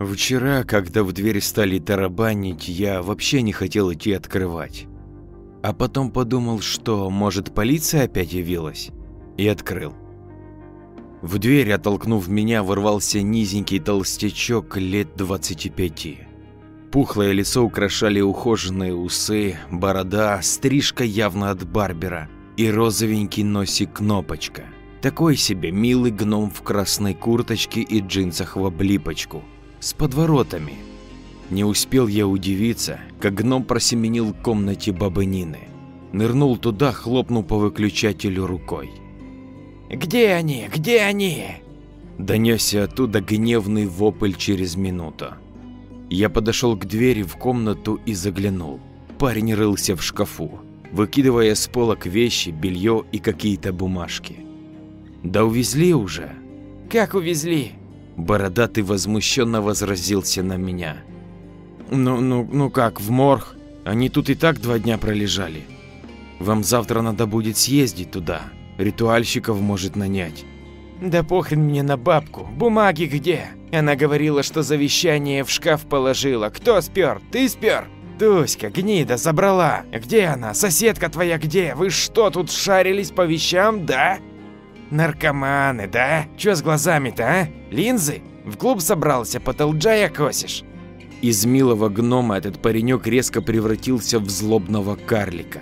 Вчера, когда в дверь стали тарабанить, я вообще не хотел идти открывать. А потом подумал, что, может, полиция опять явилась, и открыл. В дверь, оттолкнув меня, ворвался низенький толстячок лет 25. Пухлое лицо украшали ухоженные усы, борода, стрижка явно от барбера и розовенький носик-кнопочка. Такой себе милый гном в красной курточке и джинсах в облипочку, с подворотами. Не успел я удивиться, как гном просеменил к комнате бабы Нины. Нырнул туда, хлопнул по выключателю рукой. «Где они? Где они?» Донесся оттуда гневный вопль через минуту. Я подошел к двери в комнату и заглянул. Парень рылся в шкафу, выкидывая с полок вещи, белье и какие-то бумажки. Да увезли уже. Как увезли? Бородатый возмущенно возразился на меня. Ну, ну, ну как, в морг? Они тут и так два дня пролежали. Вам завтра надо будет съездить туда. Ритуальщиков может нанять. Да похрен мне на бабку. Бумаги где? Она говорила, что завещание в шкаф положила. Кто спер? Ты спер? Дуська, гнида, забрала. Где она? Соседка твоя где? Вы что, тут шарились по вещам, да? Наркоманы, да? Чё с глазами-то, а? Линзы? В клуб собрался, по толджая косишь? Из милого гнома этот паренек резко превратился в злобного карлика.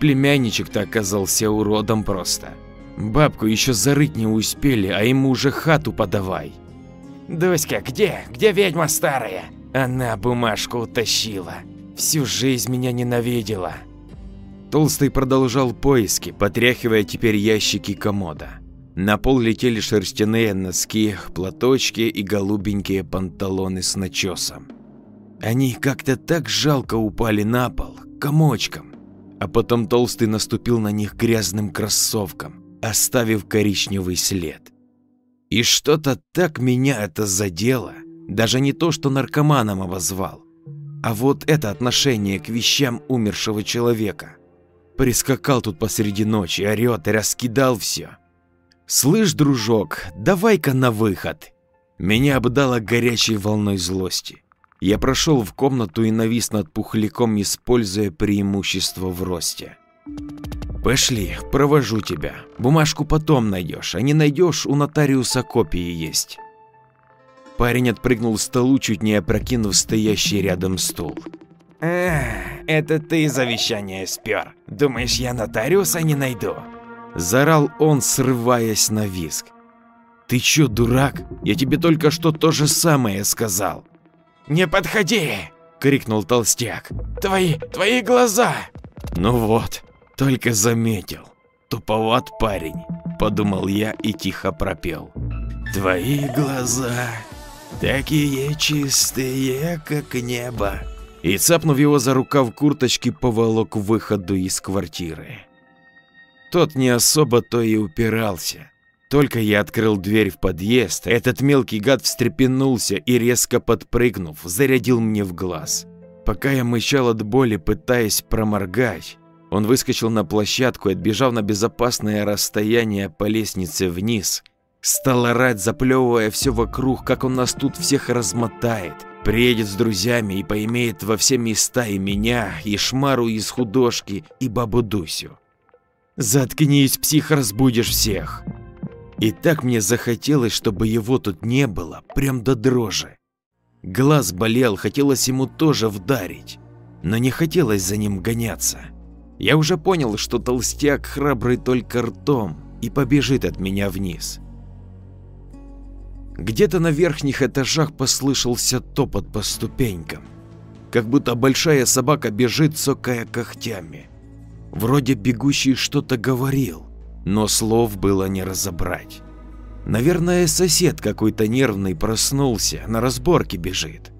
Племянничек-то оказался уродом просто. Бабку еще зарыть не успели, а ему уже хату подавай. Дуська, где? Где ведьма старая? Она бумажку утащила. Всю жизнь меня ненавидела. Толстый продолжал поиски, потряхивая теперь ящики комода. На пол летели шерстяные носки, платочки и голубенькие панталоны с начесом. Они как-то так жалко упали на пол, комочком. А потом Толстый наступил на них грязным кроссовком, оставив коричневый след. И что-то так меня это задело, даже не то, что наркоманом обозвал, а вот это отношение к вещам умершего человека. Прискакал тут посреди ночи, орёт и раскидал все. Слышь, дружок, давай-ка на выход. Меня обдало горячей волной злости. Я прошел в комнату и навис над пухляком, используя преимущество в росте. Пошли, провожу тебя. Бумажку потом найдешь, а не найдешь, у нотариуса копии есть. Парень отпрыгнул к столу, чуть не опрокинув стоящий рядом стул. Эх, это ты завещание спер. Думаешь, я нотариуса не найду? Зарал он, срываясь на виск. Ты чё, дурак? Я тебе только что то же самое сказал. Не подходи! крикнул толстяк. Твои, твои глаза! Ну вот, только заметил. Туповат парень, подумал я и тихо пропел. Твои глаза такие чистые, как небо и, цапнув его за рукав курточки, поволок к выходу из квартиры. Тот не особо то и упирался. Только я открыл дверь в подъезд, этот мелкий гад встрепенулся и, резко подпрыгнув, зарядил мне в глаз. Пока я мычал от боли, пытаясь проморгать, он выскочил на площадку и, отбежав на безопасное расстояние по лестнице вниз, стал орать, заплевывая все вокруг, как он нас тут всех размотает, Приедет с друзьями и поимеет во все места и меня, и Шмару из художки, и бабу Дусю. Заткнись, псих, разбудишь всех. И так мне захотелось, чтобы его тут не было, прям до дрожи. Глаз болел, хотелось ему тоже вдарить, но не хотелось за ним гоняться. Я уже понял, что толстяк храбрый только ртом и побежит от меня вниз. Где-то на верхних этажах послышался топот по ступенькам, как будто большая собака бежит, цокая когтями. Вроде бегущий что-то говорил, но слов было не разобрать. Наверное, сосед какой-то нервный проснулся, на разборке бежит.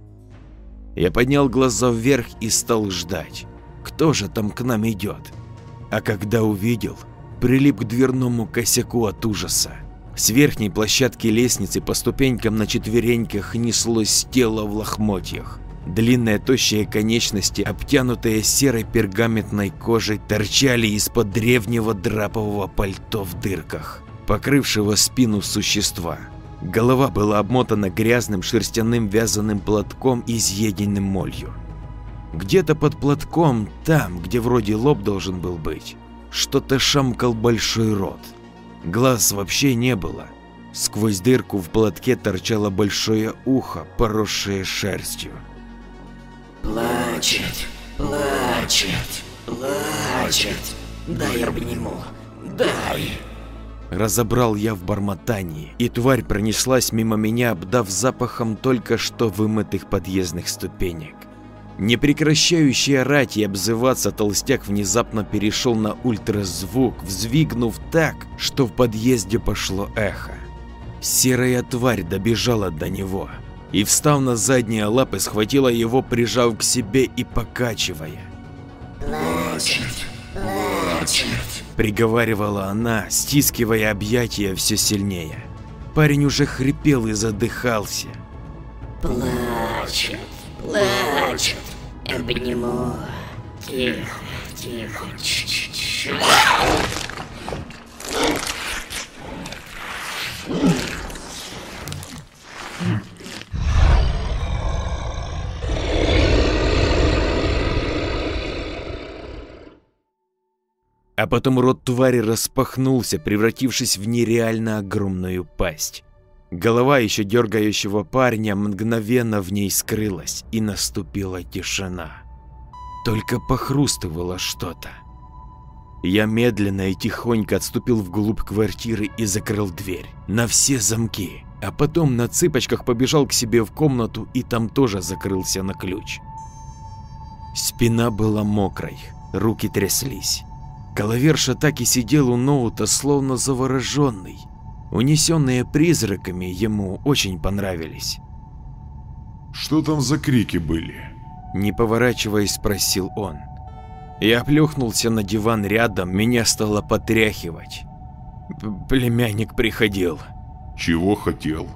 Я поднял глаза вверх и стал ждать, кто же там к нам идет. А когда увидел, прилип к дверному косяку от ужаса. С верхней площадки лестницы по ступенькам на четвереньках неслось тело в лохмотьях. Длинные тощие конечности, обтянутые серой пергаментной кожей, торчали из-под древнего драпового пальто в дырках, покрывшего спину существа. Голова была обмотана грязным шерстяным вязаным платком, изъеденным молью. Где-то под платком, там, где вроде лоб должен был быть, что-то шамкал большой рот. Глаз вообще не было. Сквозь дырку в платке торчало большое ухо, поросшее шерстью. Плачет, плачет, плачет. Дай обниму, дай. Разобрал я в бормотании, и тварь пронеслась мимо меня, обдав запахом только что вымытых подъездных ступенек. Непрекращающий орать и обзываться толстяк внезапно перешел на ультразвук, взвигнув так, что в подъезде пошло эхо. Серая тварь добежала до него и, встав на задние лапы, схватила его, прижав к себе и покачивая. Плачет, плачет. Приговаривала она, стискивая объятия все сильнее. Парень уже хрипел и задыхался. Плачет, плачет. Обниму. Тихо, тихо. Ч -ч -ч. А потом рот твари распахнулся, превратившись в нереально огромную пасть. Голова еще дергающего парня мгновенно в ней скрылась, и наступила тишина. Только похрустывало что-то. Я медленно и тихонько отступил вглубь квартиры и закрыл дверь на все замки, а потом на цыпочках побежал к себе в комнату и там тоже закрылся на ключ. Спина была мокрой, руки тряслись. Коловерша так и сидел у ноута, словно завороженный. Унесенные призраками ему очень понравились. Что там за крики были? Не поворачиваясь, спросил он. Я плюхнулся на диван рядом, меня стало потряхивать. Племянник приходил. Чего хотел?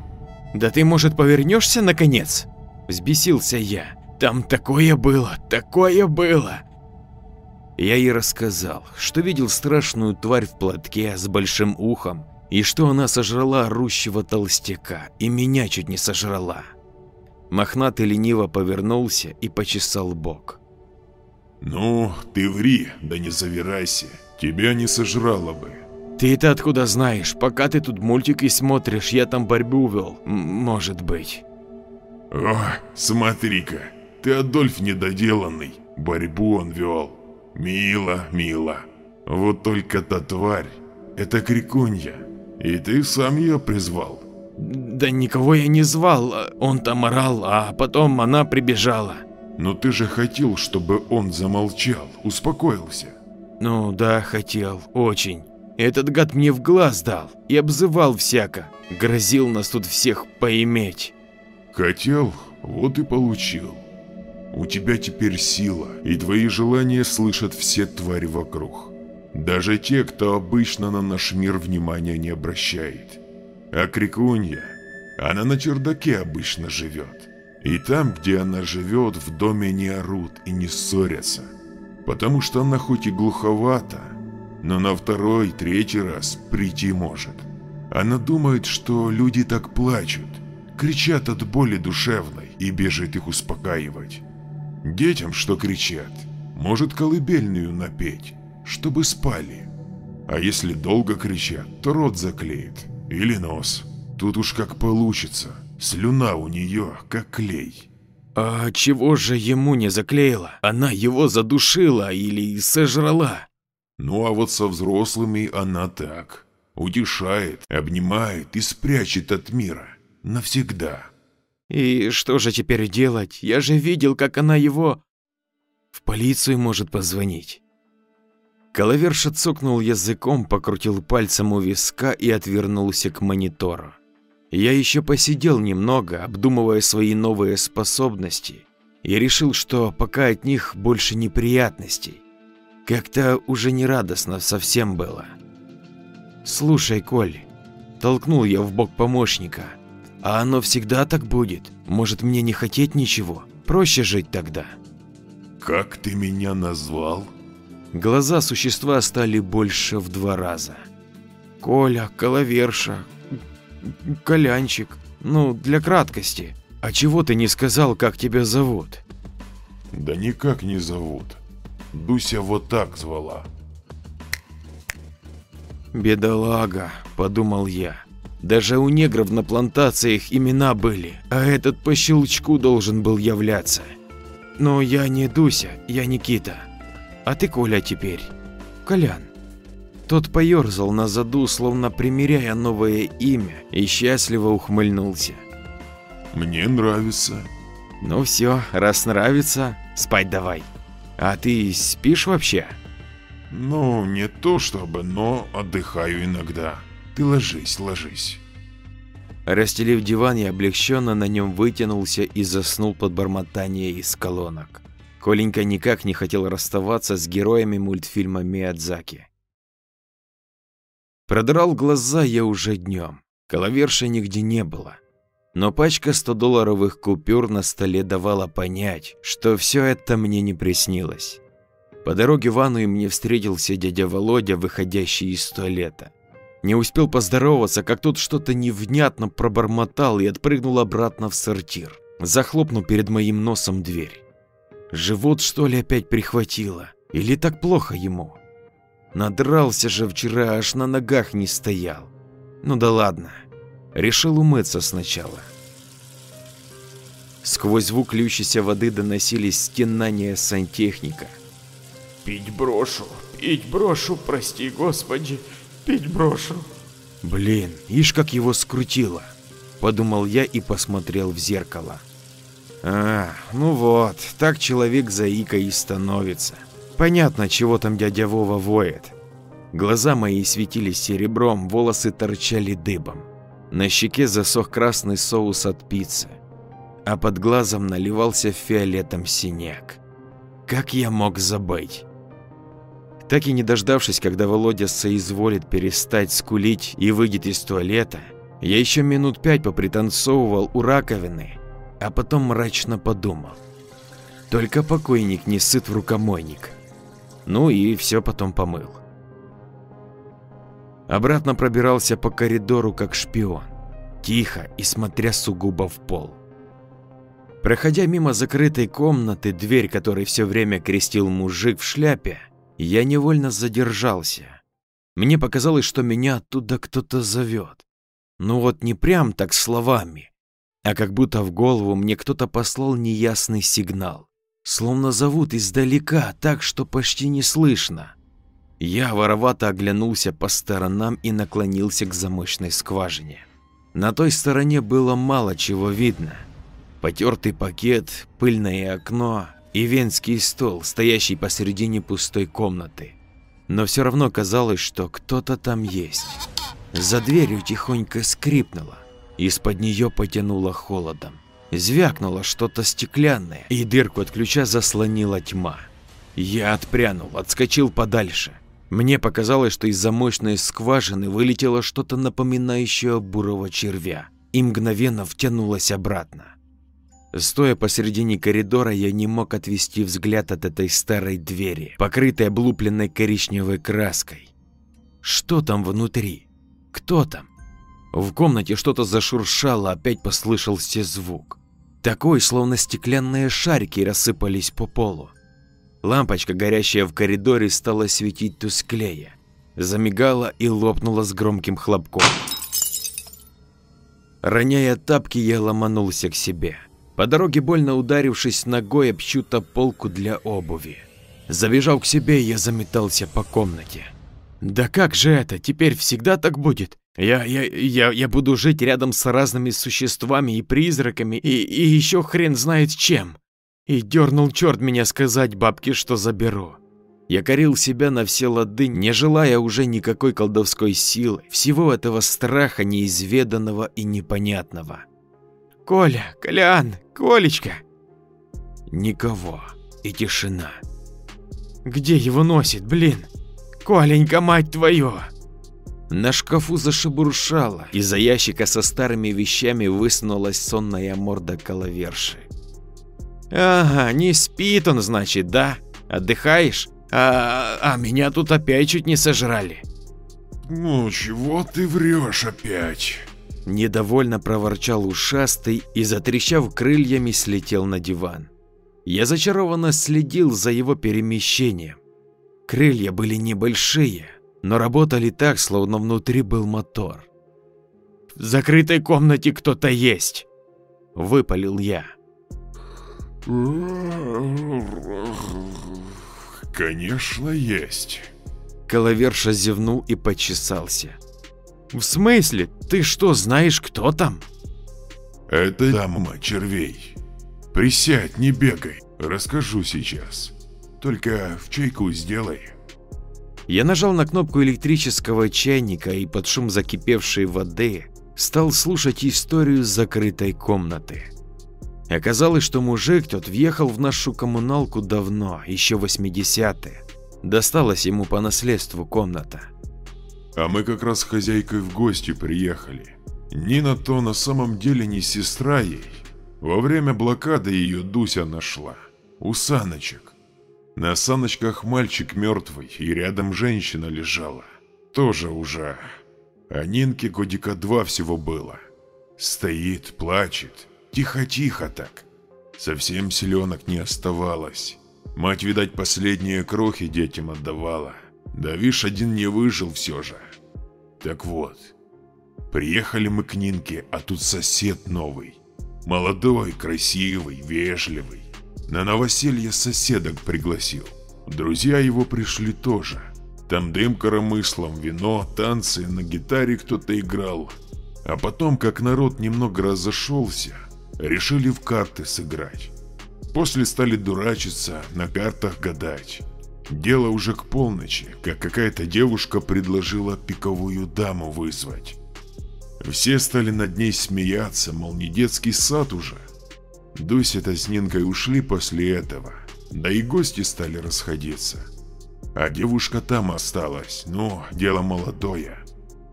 Да ты, может, повернешься наконец? Взбесился я. Там такое было, такое было. Я ей рассказал, что видел страшную тварь в платке с большим ухом, и что она сожрала орущего толстяка, и меня чуть не сожрала. Мохнатый лениво повернулся и почесал бок. Ну, ты ври, да не завирайся. Тебя не сожрала бы. Ты это откуда знаешь? Пока ты тут мультики смотришь, я там борьбу вел. Может быть. О, смотри-ка, ты Адольф недоделанный. Борьбу он вел. Мило, мило. Вот только та тварь, это крикунья. И ты сам ее призвал. Да никого я не звал, он там орал, а потом она прибежала. Но ты же хотел, чтобы он замолчал, успокоился. Ну да, хотел, очень. Этот гад мне в глаз дал и обзывал всяко, грозил нас тут всех поиметь. Хотел, вот и получил. У тебя теперь сила, и твои желания слышат все твари вокруг. Даже те, кто обычно на наш мир внимания не обращает. А Крикунья, она на чердаке обычно живет. И там, где она живет, в доме не орут и не ссорятся. Потому что она хоть и глуховата, но на второй, третий раз прийти может. Она думает, что люди так плачут, кричат от боли душевной и бежит их успокаивать. Детям, что кричат, может колыбельную напеть, чтобы спали. А если долго кричат, то рот заклеит или нос. Тут уж как получится. Слюна у нее, как клей. А чего же ему не заклеила? Она его задушила или сожрала? Ну а вот со взрослыми она так. Утешает, обнимает и спрячет от мира. Навсегда. И что же теперь делать? Я же видел, как она его... В полицию может позвонить. Коловерша цокнул языком, покрутил пальцем у виска и отвернулся к монитору. Я еще посидел немного, обдумывая свои новые способности, и решил, что пока от них больше неприятностей. Как-то уже не радостно совсем было. «Слушай, Коль», – толкнул я в бок помощника, – «а оно всегда так будет? Может мне не хотеть ничего? Проще жить тогда?» «Как ты меня назвал?» Глаза существа стали больше в два раза. «Коля, Коловерша, Колянчик. Ну, для краткости. А чего ты не сказал, как тебя зовут? Да никак не зовут. Дуся вот так звала. Бедолага, подумал я. Даже у негров на плантациях имена были, а этот по щелчку должен был являться. Но я не Дуся, я Никита. А ты Коля теперь. Колян. Тот поерзал на заду, словно примеряя новое имя, и счастливо ухмыльнулся. Мне нравится. Ну все, раз нравится, спать давай. А ты спишь вообще? Ну, не то чтобы, но отдыхаю иногда. Ты ложись, ложись. Расстелив диван, я облегченно на нем вытянулся и заснул под бормотание из колонок. Коленька никак не хотел расставаться с героями мультфильма Миядзаки. Продрал глаза я уже днем. Коловерши нигде не было. Но пачка 100-долларовых купюр на столе давала понять, что все это мне не приснилось. По дороге в ванную мне встретился дядя Володя, выходящий из туалета. Не успел поздороваться, как тут что-то невнятно пробормотал и отпрыгнул обратно в сортир, захлопнув перед моим носом дверь. Живот что ли опять прихватило? Или так плохо ему? Надрался же вчера, аж на ногах не стоял. Ну да ладно, решил умыться сначала. Сквозь звук льющейся воды доносились стенания сантехника. Пить брошу, пить брошу, прости господи, пить брошу. Блин, ишь как его скрутило, подумал я и посмотрел в зеркало. А, ну вот, так человек заикой и становится. Понятно, чего там дядя Вова воет. Глаза мои светились серебром, волосы торчали дыбом. На щеке засох красный соус от пиццы, а под глазом наливался фиолетом синяк. Как я мог забыть? Так и не дождавшись, когда Володя соизволит перестать скулить и выйдет из туалета, я еще минут пять попританцовывал у раковины, а потом мрачно подумал. Только покойник не сыт в рукомойник. Ну и все потом помыл. Обратно пробирался по коридору как шпион, тихо и смотря сугубо в пол. Проходя мимо закрытой комнаты, дверь которой все время крестил мужик в шляпе, я невольно задержался. Мне показалось, что меня оттуда кто-то зовет. Ну вот не прям так словами, а как будто в голову мне кто-то послал неясный сигнал. Словно зовут издалека, так что почти не слышно. Я воровато оглянулся по сторонам и наклонился к замочной скважине. На той стороне было мало чего видно. Потертый пакет, пыльное окно и венский стол, стоящий посередине пустой комнаты. Но все равно казалось, что кто-то там есть. За дверью тихонько скрипнуло, из-под нее потянуло холодом. Звякнуло что-то стеклянное, и дырку от ключа заслонила тьма. Я отпрянул, отскочил подальше. Мне показалось, что из замочной скважины вылетело что-то напоминающее бурого червя и мгновенно втянулось обратно. Стоя посередине коридора, я не мог отвести взгляд от этой старой двери, покрытой облупленной коричневой краской. Что там внутри? Кто там? В комнате что-то зашуршало, опять послышался звук. Такой, словно стеклянные шарики рассыпались по полу. Лампочка, горящая в коридоре, стала светить тусклее. Замигала и лопнула с громким хлопком. Роняя тапки, я ломанулся к себе. По дороге больно ударившись ногой об полку для обуви. Забежав к себе, я заметался по комнате. Да как же это, теперь всегда так будет? Я, я, я, я буду жить рядом с разными существами и призраками, и, и еще хрен знает чем. И дернул черт меня сказать бабке, что заберу. Я корил себя на все лады, не желая уже никакой колдовской силы, всего этого страха неизведанного и непонятного. «Коля, Колян, Колечка!» Никого и тишина. «Где его носит, блин? Коленька, мать твою!» На шкафу зашебуршало, из-за ящика со старыми вещами высунулась сонная морда коловерши. «Ага, не спит он, значит, да? Отдыхаешь? А, а меня тут опять чуть не сожрали». Ну, чего ты врешь опять? Недовольно проворчал ушастый и, затрещав крыльями, слетел на диван. Я зачарованно следил за его перемещением. Крылья были небольшие, но работали так, словно внутри был мотор. В закрытой комнате кто-то есть, выпалил я. Конечно, есть. Коловерша зевнул и почесался. В смысле? Ты что, знаешь, кто там? Это дама червей. Присядь, не бегай. Расскажу сейчас. Только в чайку сделай. Я нажал на кнопку электрического чайника и под шум закипевшей воды стал слушать историю закрытой комнаты. Оказалось, что мужик тот въехал в нашу коммуналку давно, еще 80-е. Досталась ему по наследству комната. А мы как раз с хозяйкой в гости приехали. Нина то на самом деле не сестра ей. Во время блокады ее Дуся нашла. У саночек. На саночках мальчик мертвый, и рядом женщина лежала. Тоже уже. А Нинке годика два всего было. Стоит, плачет. Тихо-тихо так. Совсем селенок не оставалось. Мать, видать, последние крохи детям отдавала. Да вишь, один не выжил все же. Так вот, приехали мы к Нинке, а тут сосед новый. Молодой, красивый, вежливый. На новоселье соседок пригласил. Друзья его пришли тоже. Там дым коромыслом, вино, танцы, на гитаре кто-то играл. А потом, как народ немного разошелся, решили в карты сыграть. После стали дурачиться, на картах гадать. Дело уже к полночи, как какая-то девушка предложила пиковую даму вызвать. Все стали над ней смеяться, мол, не детский сад уже. Дуся-то с Нинкой ушли после этого, да и гости стали расходиться. А девушка там осталась, ну, дело молодое.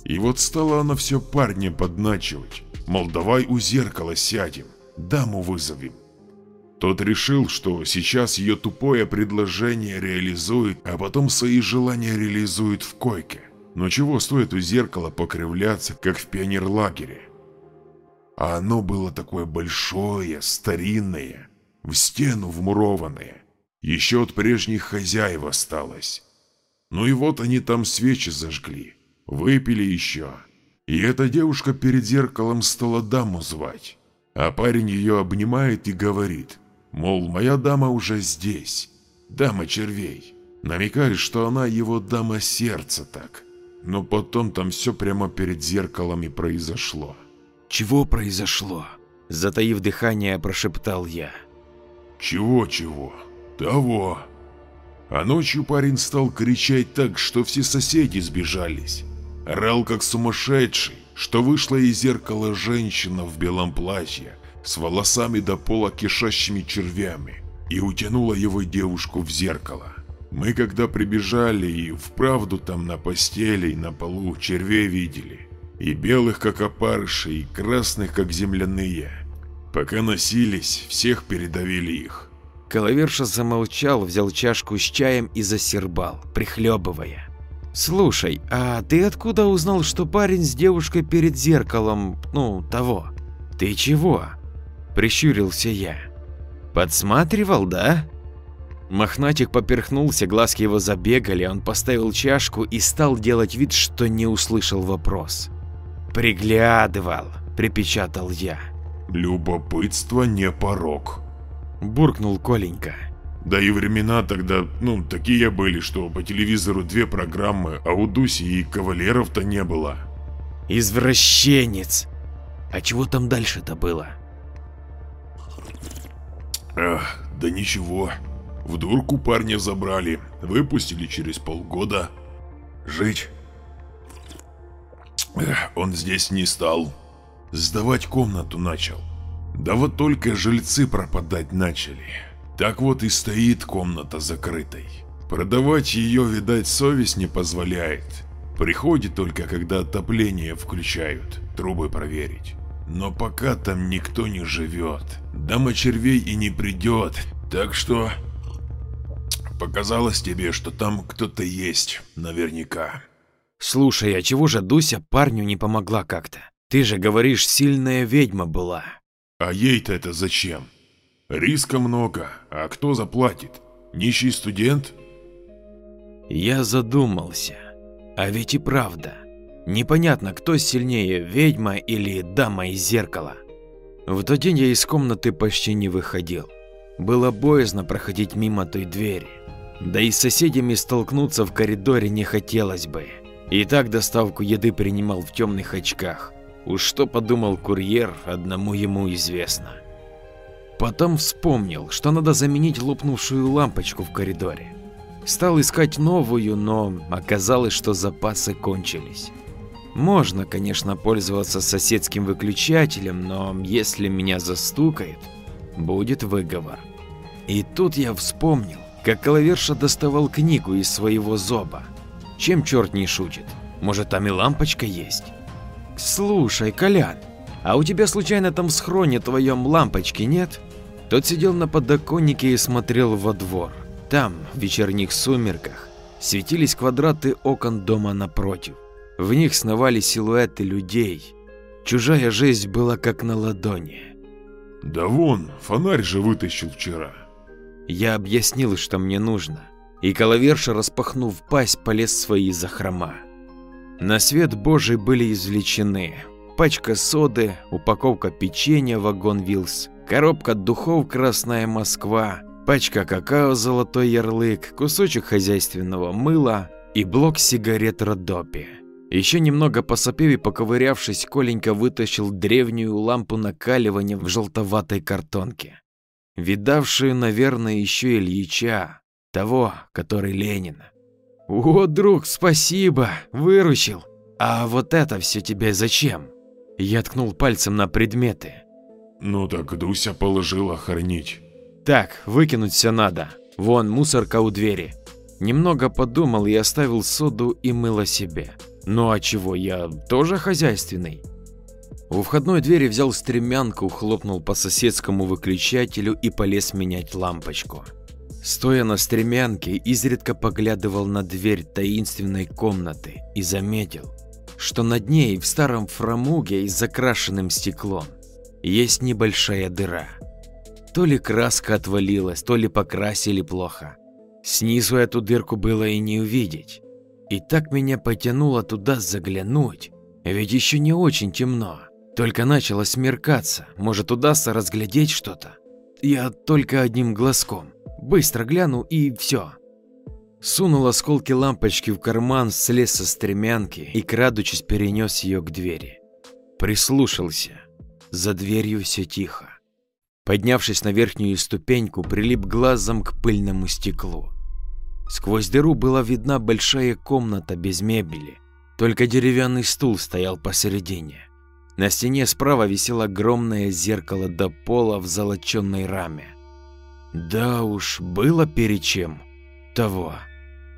И вот стала она все парня подначивать, мол, давай у зеркала сядем, даму вызовем. Тот решил, что сейчас ее тупое предложение реализует, а потом свои желания реализует в койке. Но чего стоит у зеркала покривляться, как в пионерлагере? А оно было такое большое, старинное, в стену вмурованное. Еще от прежних хозяев осталось. Ну и вот они там свечи зажгли, выпили еще. И эта девушка перед зеркалом стала даму звать. А парень ее обнимает и говорит, мол, моя дама уже здесь, дама червей. Намекает, что она его дама сердца так. Но потом там все прямо перед зеркалом и произошло. Чего произошло? Затаив дыхание, прошептал я. Чего-чего? Того. А ночью парень стал кричать так, что все соседи сбежались. Орал как сумасшедший, что вышла из зеркала женщина в белом платье, с волосами до пола кишащими червями, и утянула его девушку в зеркало. Мы когда прибежали и вправду там на постели и на полу червей видели. И белых как опарыши, и красных как земляные. Пока носились, всех передавили их. Коловерша замолчал, взял чашку с чаем и засербал, прихлебывая. «Слушай, а ты откуда узнал, что парень с девушкой перед зеркалом, ну, того? Ты чего?» Прищурился я. «Подсматривал, да?» Мохнатик поперхнулся, глазки его забегали, он поставил чашку и стал делать вид, что не услышал вопрос. «Приглядывал», – припечатал я. «Любопытство не порог», – буркнул Коленька. Да и времена тогда, ну, такие были, что по телевизору две программы, а у Дуси и кавалеров-то не было. Извращенец! А чего там дальше-то было? Эх, да ничего. В дурку парня забрали, выпустили через полгода. Жить он здесь не стал. Сдавать комнату начал. Да вот только жильцы пропадать начали. Так вот и стоит комната закрытой. Продавать ее, видать, совесть не позволяет. Приходит только, когда отопление включают, трубы проверить. Но пока там никто не живет. Дама червей и не придет. Так что... Показалось тебе, что там кто-то есть, наверняка. Слушай, а чего же Дуся парню не помогла как-то? Ты же говоришь, сильная ведьма была. А ей-то это зачем? Риска много, а кто заплатит? Нищий студент? Я задумался. А ведь и правда. Непонятно, кто сильнее, ведьма или дама из зеркала. В тот день я из комнаты почти не выходил. Было боязно проходить мимо той двери. Да и с соседями столкнуться в коридоре не хотелось бы. И так доставку еды принимал в темных очках. Уж что подумал курьер, одному ему известно. Потом вспомнил, что надо заменить лопнувшую лампочку в коридоре. Стал искать новую, но оказалось, что запасы кончились. Можно, конечно, пользоваться соседским выключателем, но если меня застукает, будет выговор. И тут я вспомнил, как Коловерша доставал книгу из своего зоба. Чем черт не шутит? Может, там и лампочка есть? Слушай, Колян, а у тебя случайно там в схроне твоем лампочки нет? Тот сидел на подоконнике и смотрел во двор. Там, в вечерних сумерках, светились квадраты окон дома напротив. В них сновали силуэты людей. Чужая жизнь была как на ладони. Да вон, фонарь же вытащил вчера. Я объяснил, что мне нужно, и Коловерша, распахнув пасть, полез свои захрома. На свет Божий были извлечены пачка соды, упаковка печенья вагон Вилс, коробка духов Красная Москва, пачка какао Золотой Ярлык, кусочек хозяйственного мыла и блок сигарет Родопи. Еще немного посопев и поковырявшись, Коленька вытащил древнюю лампу накаливания в желтоватой картонке. Видавшую, наверное, еще Ильича, того, который Ленина. «О, друг, спасибо, выручил. А вот это все тебе зачем?» Я ткнул пальцем на предметы. Ну так Дуся положила хранить. Так, выкинуть все надо. Вон мусорка у двери. Немного подумал и оставил соду и мыло себе. Ну а чего, я тоже хозяйственный. У входной двери взял стремянку, хлопнул по соседскому выключателю и полез менять лампочку. Стоя на стремянке, изредка поглядывал на дверь таинственной комнаты и заметил, что над ней в старом фрамуге с закрашенным стеклом есть небольшая дыра. То ли краска отвалилась, то ли покрасили плохо. Снизу эту дырку было и не увидеть. И так меня потянуло туда заглянуть, ведь еще не очень темно. Только начало смеркаться, может удастся разглядеть что-то. Я только одним глазком. Быстро гляну и все. Сунул осколки лампочки в карман, слез со стремянки и, крадучись, перенес ее к двери. Прислушался. За дверью все тихо. Поднявшись на верхнюю ступеньку, прилип глазом к пыльному стеклу. Сквозь дыру была видна большая комната без мебели, только деревянный стул стоял посередине. На стене справа висело огромное зеркало до пола в золоченной раме. Да уж, было перед чем. Того.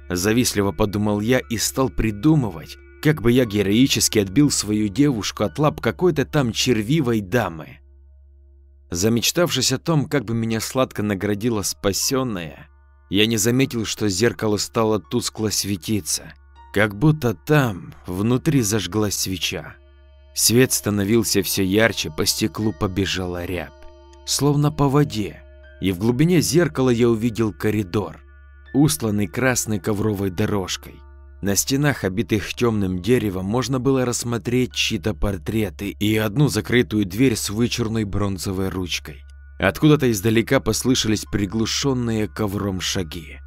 Завистливо подумал я и стал придумывать, как бы я героически отбил свою девушку от лап какой-то там червивой дамы. Замечтавшись о том, как бы меня сладко наградила спасенная, я не заметил, что зеркало стало тускло светиться, как будто там внутри зажглась свеча. Свет становился все ярче, по стеклу побежала рябь, словно по воде, и в глубине зеркала я увидел коридор, устланный красной ковровой дорожкой. На стенах, обитых темным деревом, можно было рассмотреть чьи-то портреты и одну закрытую дверь с вычурной бронзовой ручкой. Откуда-то издалека послышались приглушенные ковром шаги.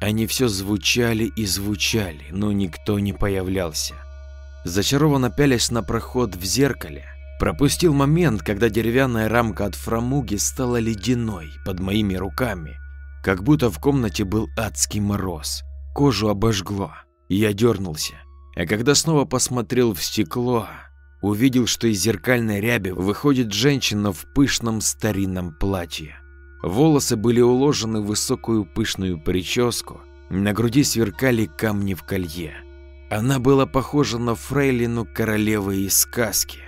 Они все звучали и звучали, но никто не появлялся. Зачарованно пялясь на проход в зеркале, Пропустил момент, когда деревянная рамка от фрамуги стала ледяной под моими руками, как будто в комнате был адский мороз. Кожу обожгло, и я дернулся. А когда снова посмотрел в стекло, увидел, что из зеркальной ряби выходит женщина в пышном старинном платье. Волосы были уложены в высокую пышную прическу, на груди сверкали камни в колье. Она была похожа на фрейлину королевы из сказки.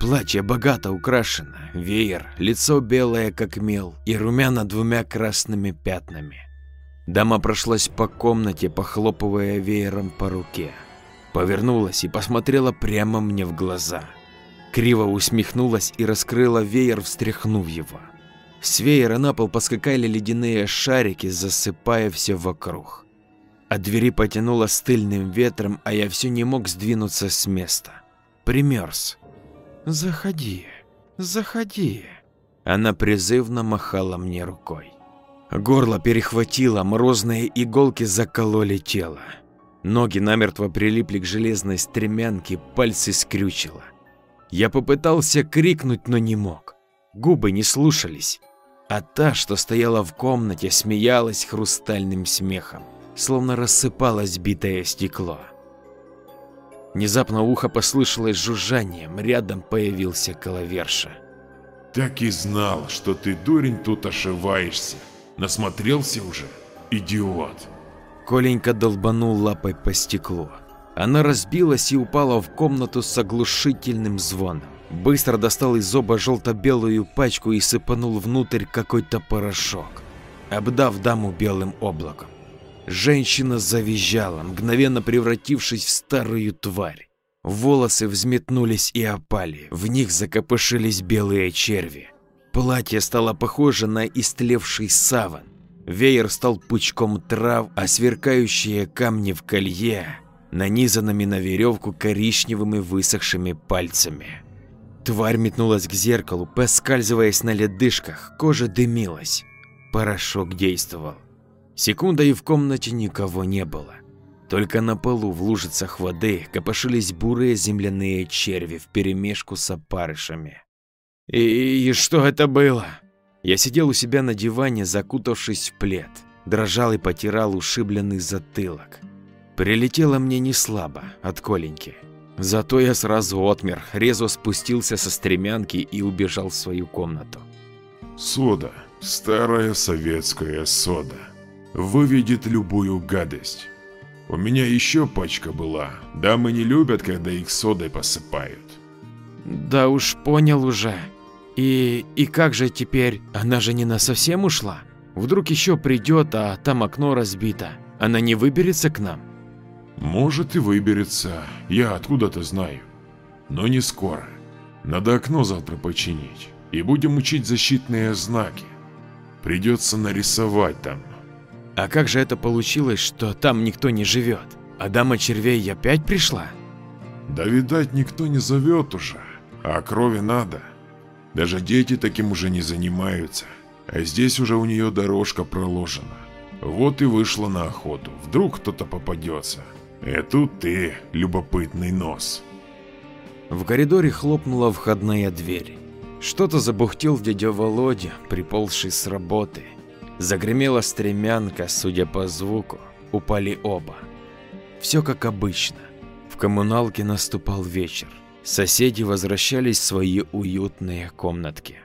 Платье богато украшено, веер, лицо белое как мел и румяна двумя красными пятнами. Дама прошлась по комнате, похлопывая веером по руке. Повернулась и посмотрела прямо мне в глаза. Криво усмехнулась и раскрыла веер, встряхнув его. С веера на пол поскакали ледяные шарики, засыпая все вокруг. От двери потянуло стыльным ветром, а я все не мог сдвинуться с места. Примерз. «Заходи, заходи». Она призывно махала мне рукой. Горло перехватило, морозные иголки закололи тело. Ноги намертво прилипли к железной стремянке, пальцы скрючило. Я попытался крикнуть, но не мог. Губы не слушались. А та, что стояла в комнате, смеялась хрустальным смехом, словно рассыпалось битое стекло. Внезапно ухо послышалось жужжанием, рядом появился коловерша. Так и знал, что ты, дурень, тут ошиваешься. Насмотрелся уже? Идиот. Коленька долбанул лапой по стеклу. Она разбилась и упала в комнату с оглушительным звоном. Быстро достал из зоба желто-белую пачку и сыпанул внутрь какой-то порошок, обдав даму белым облаком. Женщина завизжала, мгновенно превратившись в старую тварь. Волосы взметнулись и опали, в них закопошились белые черви. Платье стало похоже на истлевший саван. Веер стал пучком трав, а сверкающие камни в колье нанизанными на веревку коричневыми высохшими пальцами. Тварь метнулась к зеркалу, поскальзываясь на ледышках, кожа дымилась. Порошок действовал. Секунда и в комнате никого не было. Только на полу в лужицах воды копошились бурые земляные черви вперемешку с опарышами. И, и что это было? Я сидел у себя на диване, закутавшись в плед, дрожал и потирал ушибленный затылок. Прилетело мне не слабо от Коленьки. Зато я сразу отмер, резво спустился со стремянки и убежал в свою комнату. Сода. Старая советская сода. Выведет любую гадость. У меня еще пачка была. Дамы не любят, когда их содой посыпают. Да уж понял уже. И, и как же теперь? Она же не на совсем ушла? Вдруг еще придет, а там окно разбито. Она не выберется к нам? Может и выберется, я откуда-то знаю. Но не скоро. Надо окно завтра починить. И будем учить защитные знаки. Придется нарисовать там. А как же это получилось, что там никто не живет? А дама червей опять пришла? Да видать никто не зовет уже, а крови надо. Даже дети таким уже не занимаются, а здесь уже у нее дорожка проложена. Вот и вышла на охоту, вдруг кто-то попадется. И тут ты, любопытный нос. В коридоре хлопнула входная дверь. Что-то забухтел дядя Володя, приползший с работы. Загремела стремянка, судя по звуку, упали оба. Все как обычно. В коммуналке наступал вечер. Соседи возвращались в свои уютные комнатки.